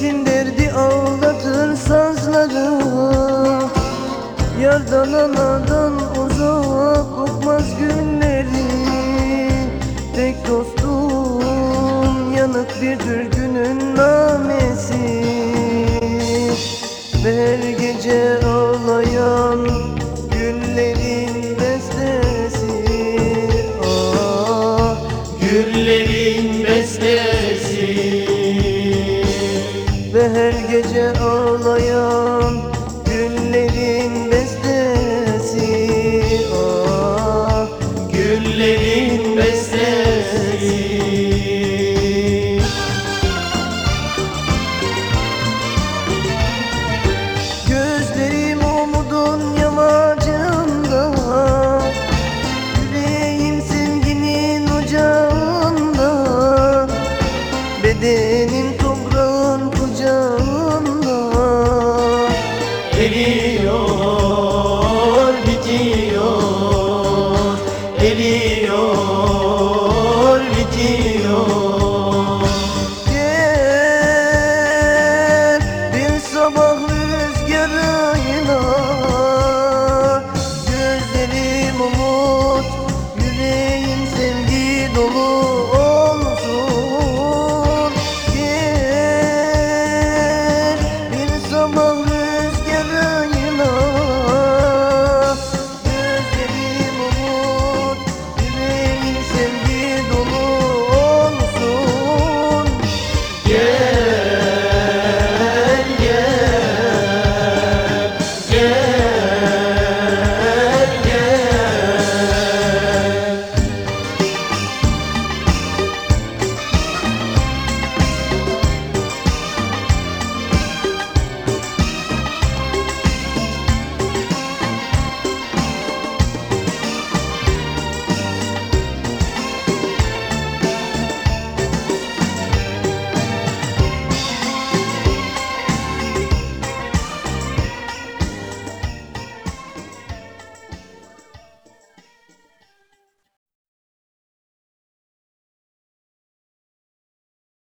Hasretin derdi ağlatır sazları. Yardan anadan uzak kopmaz günleri. Tek dostum yanık bir türkünün namesi. Ve her gece Ve her gece ağlayan güllerin bestesi. Ah Güllerin bestesi. Gözlerim umudun yamacında. Yüreğim sevginin ocağında. Bedenim Eriyor, bitiyor. Eriyor, bitiyor. Gel bir sabah rüzgarıyla